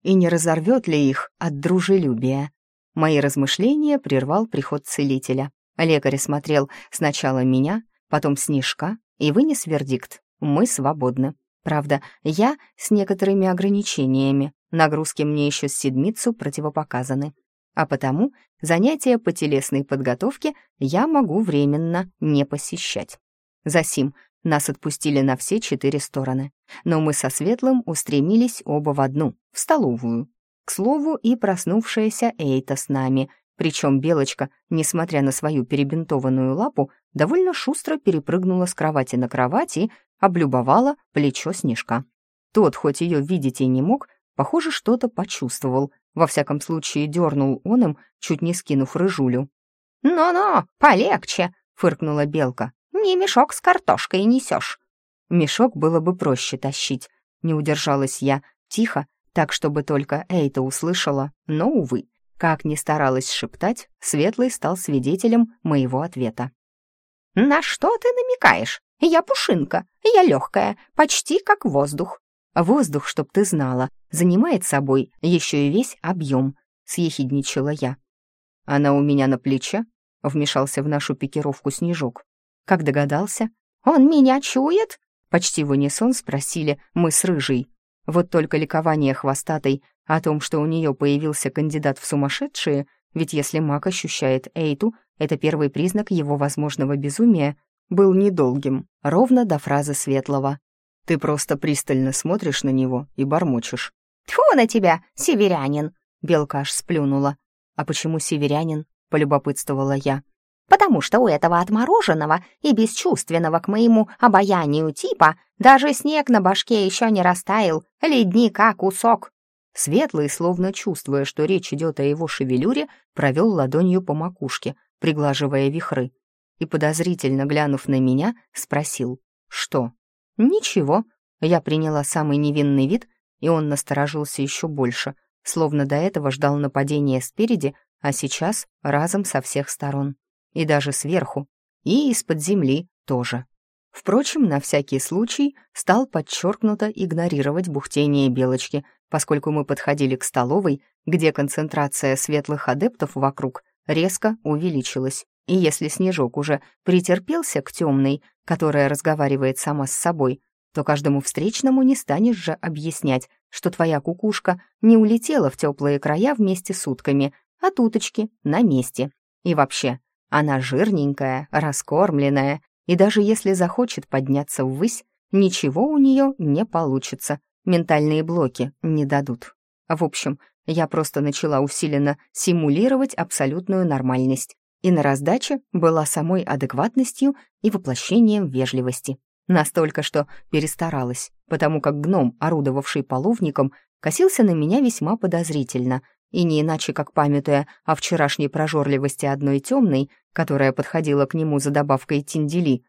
И не разорвет ли их от дружелюбия? Мои размышления прервал приход целителя. Лекарь смотрел сначала меня, потом Снежка и вынес вердикт. Мы свободны. Правда, я с некоторыми ограничениями. Нагрузки мне еще с седмицу противопоказаны. А потому занятия по телесной подготовке я могу временно не посещать. Засим нас отпустили на все четыре стороны. Но мы со Светлым устремились оба в одну, в столовую. К слову, и проснувшаяся Эйта с нами, причем Белочка, несмотря на свою перебинтованную лапу, довольно шустро перепрыгнула с кровати на кровать и облюбовала плечо Снежка. Тот, хоть ее видеть и не мог, похоже, что-то почувствовал. Во всяком случае, дернул он им, чуть не скинув рыжулю. «Ну-ну, полегче!» — фыркнула Белка. «Не мешок с картошкой несешь». Мешок было бы проще тащить. Не удержалась я, тихо, так, чтобы только Эйта услышала, но, увы, как ни старалась шептать, Светлый стал свидетелем моего ответа. «На что ты намекаешь? Я пушинка, я легкая, почти как воздух». «Воздух, чтоб ты знала, занимает собой еще и весь объем», — съехидничала я. «Она у меня на плече?» — вмешался в нашу пикировку Снежок. «Как догадался?» «Он меня чует?» Почти в унисон спросили мы с Рыжей. Вот только ликование хвостатой о том, что у нее появился кандидат в сумасшедшие, ведь если маг ощущает Эйту, это первый признак его возможного безумия, был недолгим, ровно до фразы Светлого. «Ты просто пристально смотришь на него и бормочешь». «Тьфу на тебя, северянин!» Белка аж сплюнула. «А почему северянин?» — полюбопытствовала я потому что у этого отмороженного и бесчувственного к моему обаянию типа даже снег на башке еще не растаял, ледника кусок. Светлый, словно чувствуя, что речь идет о его шевелюре, провел ладонью по макушке, приглаживая вихры, и, подозрительно глянув на меня, спросил «Что?» «Ничего». Я приняла самый невинный вид, и он насторожился еще больше, словно до этого ждал нападения спереди, а сейчас разом со всех сторон и даже сверху, и из-под земли тоже. Впрочем, на всякий случай стал подчеркнуто игнорировать бухтение белочки, поскольку мы подходили к столовой, где концентрация светлых адептов вокруг резко увеличилась. И если снежок уже претерпелся к темной, которая разговаривает сама с собой, то каждому встречному не станешь же объяснять, что твоя кукушка не улетела в теплые края вместе с утками, а туточки на месте И вообще, она жирненькая, раскормленная, и даже если захочет подняться ввысь, ничего у нее не получится, ментальные блоки не дадут. В общем, я просто начала усиленно симулировать абсолютную нормальность, и на раздаче была самой адекватностью и воплощением вежливости. Настолько, что перестаралась, потому как гном, орудовавший половником, косился на меня весьма подозрительно, и не иначе как памятуя о вчерашней прожорливости одной темной, которая подходила к нему за добавкой тиндели,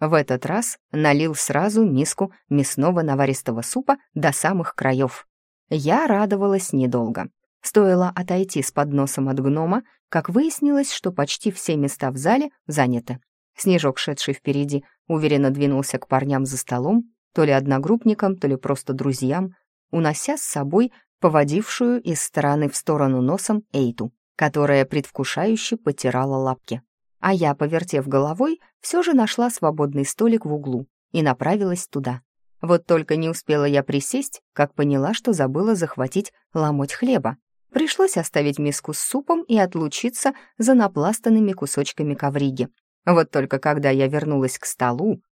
в этот раз налил сразу миску мясного наваристого супа до самых краев. Я радовалась недолго. Стоило отойти с подносом от гнома, как выяснилось, что почти все места в зале заняты. Снежок, шедший впереди, уверенно двинулся к парням за столом, то ли одногруппникам, то ли просто друзьям, унося с собой поводившую из стороны в сторону носом Эйту, которая предвкушающе потирала лапки. А я, повертев головой, все же нашла свободный столик в углу и направилась туда. Вот только не успела я присесть, как поняла, что забыла захватить ломоть хлеба. Пришлось оставить миску с супом и отлучиться за напластанными кусочками ковриги. Вот только когда я вернулась к столу...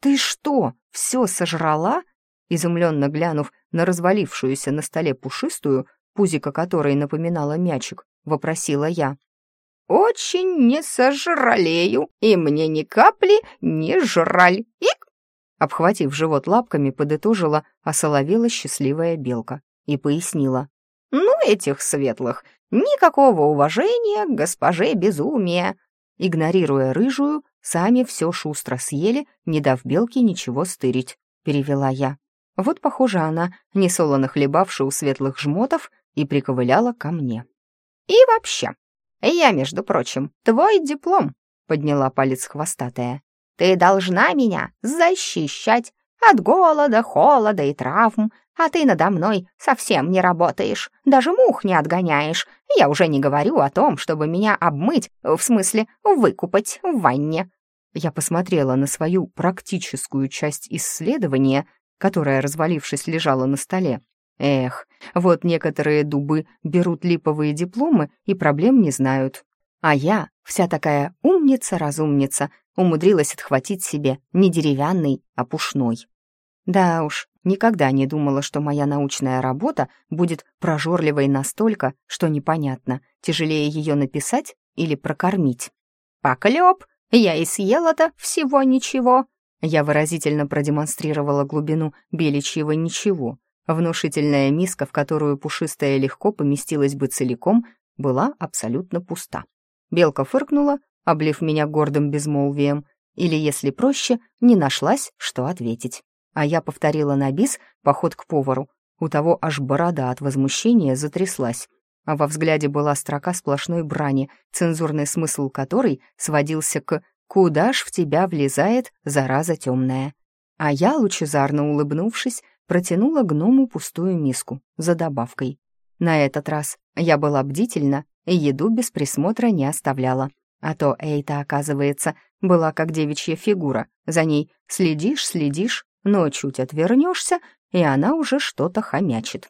«Ты что, все сожрала?» Изумленно глянув на развалившуюся на столе пушистую, пузико которой напоминала мячик, вопросила я. «Очень не сожралею, и мне ни капли не жраль. Ик!» Обхватив живот лапками, подытожила осоловела счастливая белка и пояснила. «Ну, этих светлых, никакого уважения к госпоже безумия. Игнорируя рыжую, сами все шустро съели, не дав белке ничего стырить, перевела я. Вот, похоже, она, несолоно хлебавшая у светлых жмотов, и приковыляла ко мне. «И вообще, я, между прочим, твой диплом», — подняла палец хвостатая. «Ты должна меня защищать от голода, холода и травм, а ты надо мной совсем не работаешь, даже мух не отгоняешь. Я уже не говорю о том, чтобы меня обмыть, в смысле выкупать в ванне». Я посмотрела на свою практическую часть исследования, которая, развалившись, лежала на столе. Эх, вот некоторые дубы берут липовые дипломы и проблем не знают. А я, вся такая умница-разумница, умудрилась отхватить себе не деревянный, а пушной. Да уж, никогда не думала, что моя научная работа будет прожорливой настолько, что непонятно, тяжелее ее написать или прокормить. «Поклёп! Я и съела-то всего ничего!» Я выразительно продемонстрировала глубину беличьего «ничего». Внушительная миска, в которую пушистая легко поместилась бы целиком, была абсолютно пуста. Белка фыркнула, облив меня гордым безмолвием, или, если проще, не нашлась, что ответить а я повторила на бис поход к повару. У того аж борода от возмущения затряслась, а во взгляде была строка сплошной брани, цензурный смысл которой сводился к «Куда ж в тебя влезает зараза темная?» А я, лучезарно улыбнувшись, протянула гному пустую миску за добавкой. На этот раз я была бдительна и еду без присмотра не оставляла. А то Эйта, оказывается, была как девичья фигура. За ней следишь, следишь, но чуть отвернешься, и она уже что-то хомячит.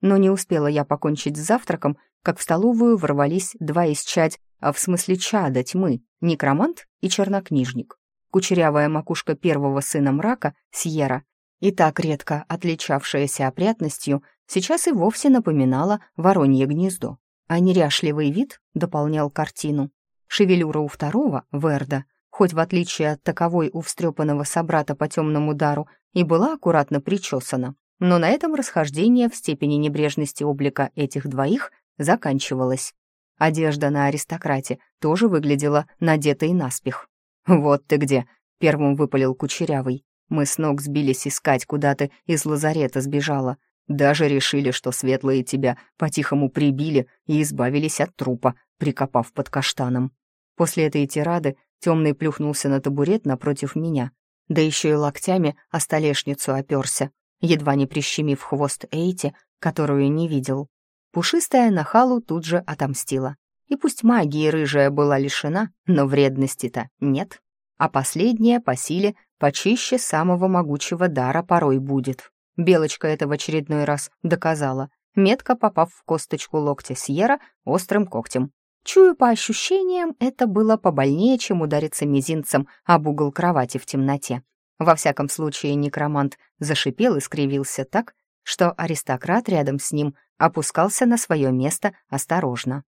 Но не успела я покончить с завтраком, как в столовую ворвались два из чадь, а в смысле чада тьмы, некромант и чернокнижник. Кучерявая макушка первого сына мрака, Сьера, и так редко отличавшаяся опрятностью, сейчас и вовсе напоминала воронье гнездо, а неряшливый вид дополнял картину. Шевелюра у второго, Верда, хоть в отличие от таковой у встрепанного собрата по темному дару и была аккуратно причесана. Но на этом расхождение в степени небрежности облика этих двоих заканчивалось. Одежда на аристократе тоже выглядела надетой наспех. «Вот ты где!» — первым выпалил Кучерявый. Мы с ног сбились искать, куда ты из лазарета сбежала. Даже решили, что светлые тебя по-тихому прибили и избавились от трупа, прикопав под каштаном. После этой тирады Темный плюхнулся на табурет напротив меня, да еще и локтями о столешницу оперся, едва не прищемив хвост Эйти, которую не видел. Пушистая нахалу тут же отомстила. И пусть магии рыжая была лишена, но вредности-то нет. А последняя по силе почище самого могучего дара порой будет. Белочка это в очередной раз доказала, метко попав в косточку локтя Сьера острым когтем. Чую по ощущениям, это было побольнее, чем удариться мизинцем об угол кровати в темноте. Во всяком случае, некромант зашипел и скривился так, что аристократ рядом с ним опускался на свое место осторожно.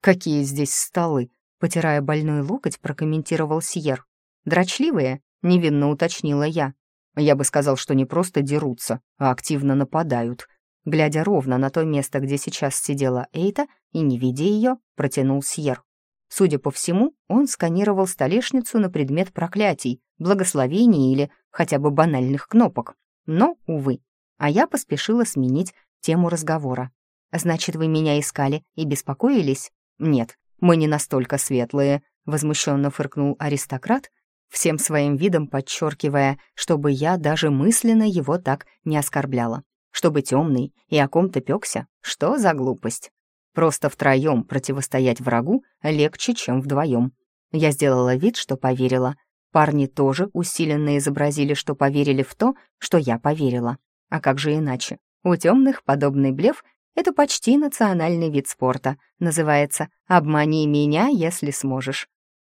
«Какие здесь столы?» — потирая больной локоть, прокомментировал Сьер. «Дрочливые?» — невинно уточнила я. Я бы сказал, что не просто дерутся, а активно нападают. Глядя ровно на то место, где сейчас сидела Эйта, и, не видя ее, протянул Сьер. Судя по всему, он сканировал столешницу на предмет проклятий, благословений или хотя бы банальных кнопок. Но, увы, а я поспешила сменить тему разговора. «Значит, вы меня искали и беспокоились?» «Нет, мы не настолько светлые», — возмущенно фыркнул аристократ, всем своим видом подчеркивая, чтобы я даже мысленно его так не оскорбляла. Чтобы темный и о ком-то пёкся, что за глупость? Просто втроем противостоять врагу легче, чем вдвоем. Я сделала вид, что поверила. Парни тоже усиленно изобразили, что поверили в то, что я поверила. А как же иначе? У темных подобный блеф — это почти национальный вид спорта. Называется «Обмани меня, если сможешь».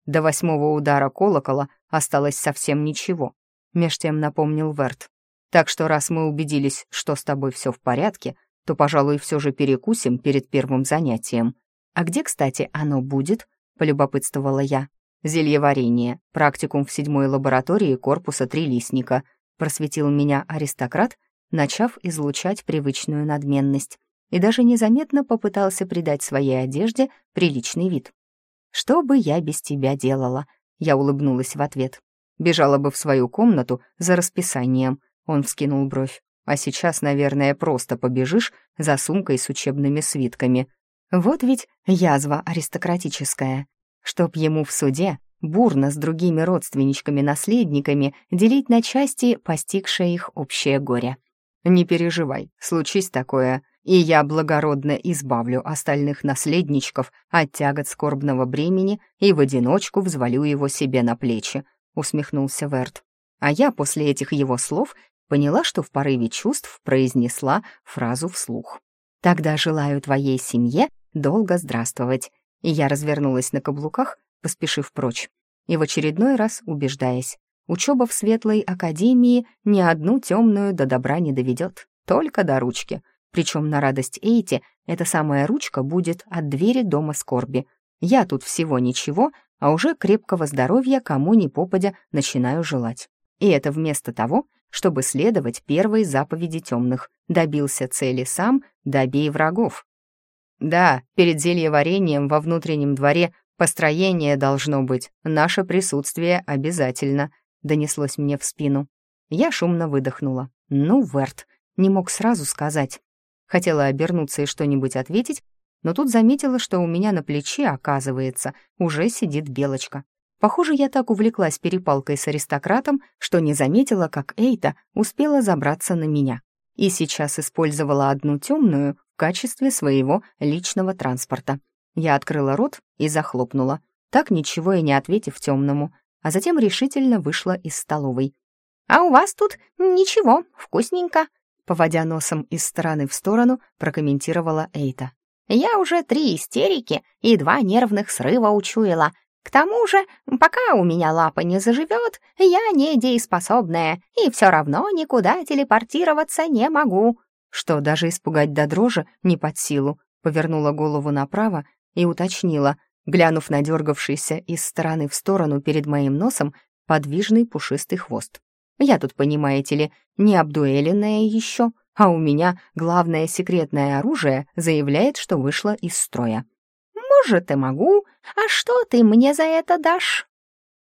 До восьмого удара колокола осталось совсем ничего. Меж тем напомнил Верт. Так что раз мы убедились, что с тобой все в порядке, то, пожалуй, все же перекусим перед первым занятием. А где, кстати, оно будет? Полюбопытствовала я. Зельеварение, практикум в седьмой лаборатории корпуса Трилистника. Просветил меня аристократ, начав излучать привычную надменность, и даже незаметно попытался придать своей одежде приличный вид. «Что бы я без тебя делала?» Я улыбнулась в ответ. «Бежала бы в свою комнату за расписанием», он вскинул бровь. А сейчас, наверное, просто побежишь за сумкой с учебными свитками. Вот ведь язва аристократическая. Чтоб ему в суде бурно с другими родственничками-наследниками делить на части постигшее их общее горе. Не переживай, случись такое, и я благородно избавлю остальных наследничков от тягот скорбного бремени и в одиночку взвалю его себе на плечи», — усмехнулся Верт. А я после этих его слов поняла, что в порыве чувств произнесла фразу вслух. «Тогда желаю твоей семье долго здравствовать». И я развернулась на каблуках, поспешив прочь, и в очередной раз убеждаясь, учеба в Светлой Академии ни одну темную до добра не доведет, только до ручки. Причем на радость Эйти эта самая ручка будет от двери дома скорби. Я тут всего ничего, а уже крепкого здоровья кому ни попадя начинаю желать. И это вместо того, чтобы следовать первой заповеди темных. Добился цели сам, добей врагов. Да, перед зельеварением во внутреннем дворе построение должно быть, наше присутствие обязательно, донеслось мне в спину. Я шумно выдохнула. Ну, Верт, не мог сразу сказать. Хотела обернуться и что-нибудь ответить, но тут заметила, что у меня на плече, оказывается, уже сидит белочка. Похоже, я так увлеклась перепалкой с аристократом, что не заметила, как Эйта успела забраться на меня. И сейчас использовала одну темную в качестве своего личного транспорта. Я открыла рот и захлопнула, так ничего и не ответив темному, а затем решительно вышла из столовой. «А у вас тут ничего, вкусненько», поводя носом из стороны в сторону, прокомментировала Эйта. «Я уже три истерики и два нервных срыва учуяла, к тому же, пока у меня лапа не заживет, я недееспособная и все равно никуда телепортироваться не могу. Что даже испугать до дрожи не под силу. Повернула голову направо и уточнила, глянув на дергавшийся из стороны в сторону перед моим носом подвижный пушистый хвост. Я тут, понимаете ли, не обдуэленная еще, а у меня главное секретное оружие заявляет, что вышло из строя. «Может, и могу. А что ты мне за это дашь?»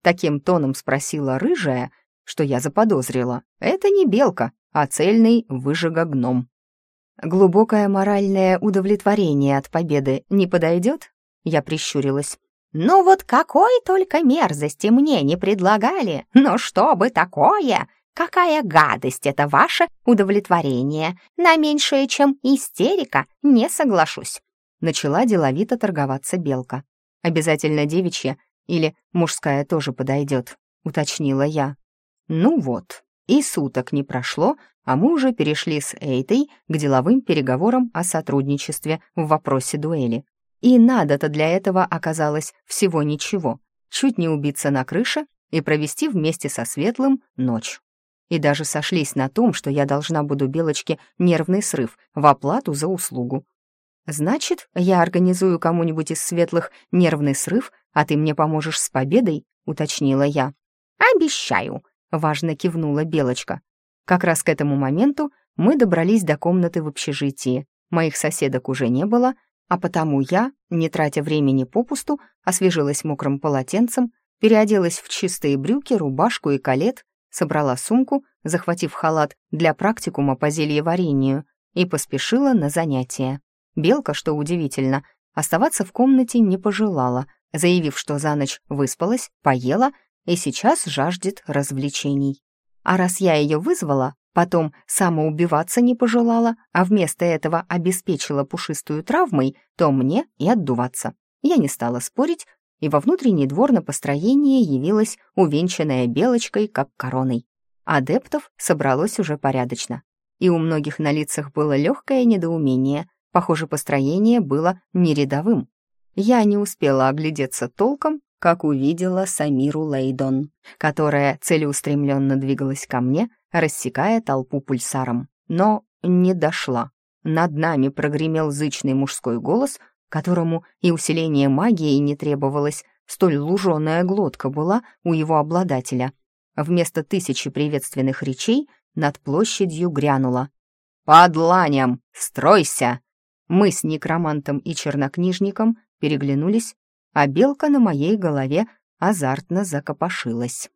Таким тоном спросила рыжая, что я заподозрила. Это не белка, а цельный выжига-гном. «Глубокое моральное удовлетворение от победы не подойдет?» Я прищурилась. «Ну вот какой только мерзости мне не предлагали! Но что бы такое? Какая гадость это ваше удовлетворение! На меньшее, чем истерика, не соглашусь начала деловито торговаться белка. «Обязательно девичья или мужская тоже подойдет», — уточнила я. «Ну вот, и суток не прошло, а мы уже перешли с Эйтой к деловым переговорам о сотрудничестве в вопросе дуэли. И надо-то для этого оказалось всего ничего. Чуть не убиться на крыше и провести вместе со Светлым ночь. И даже сошлись на том, что я должна буду Белочке нервный срыв в оплату за услугу. «Значит, я организую кому-нибудь из светлых нервный срыв, а ты мне поможешь с победой?» — уточнила я. «Обещаю», — важно кивнула Белочка. Как раз к этому моменту мы добрались до комнаты в общежитии. Моих соседок уже не было, а потому я, не тратя времени попусту, освежилась мокрым полотенцем, переоделась в чистые брюки, рубашку и калет, собрала сумку, захватив халат для практикума по зельеварению, и поспешила на занятия. Белка, что удивительно, оставаться в комнате не пожелала, заявив, что за ночь выспалась, поела и сейчас жаждет развлечений. А раз я ее вызвала, потом самоубиваться не пожелала, а вместо этого обеспечила пушистую травмой, то мне и отдуваться. Я не стала спорить, и во внутренний двор на построение явилась увенчанная белочкой, как короной. Адептов собралось уже порядочно, и у многих на лицах было легкое недоумение. Похоже, построение было не рядовым. Я не успела оглядеться толком, как увидела Самиру Лейдон, которая целеустремленно двигалась ко мне, рассекая толпу пульсаром. Но не дошла. Над нами прогремел зычный мужской голос, которому и усиление магии не требовалось, столь луженая глотка была у его обладателя. Вместо тысячи приветственных речей над площадью грянуло. «Под ланям! Стройся!» Мы с некромантом и чернокнижником переглянулись а белка на моей голове азартно закопошилась.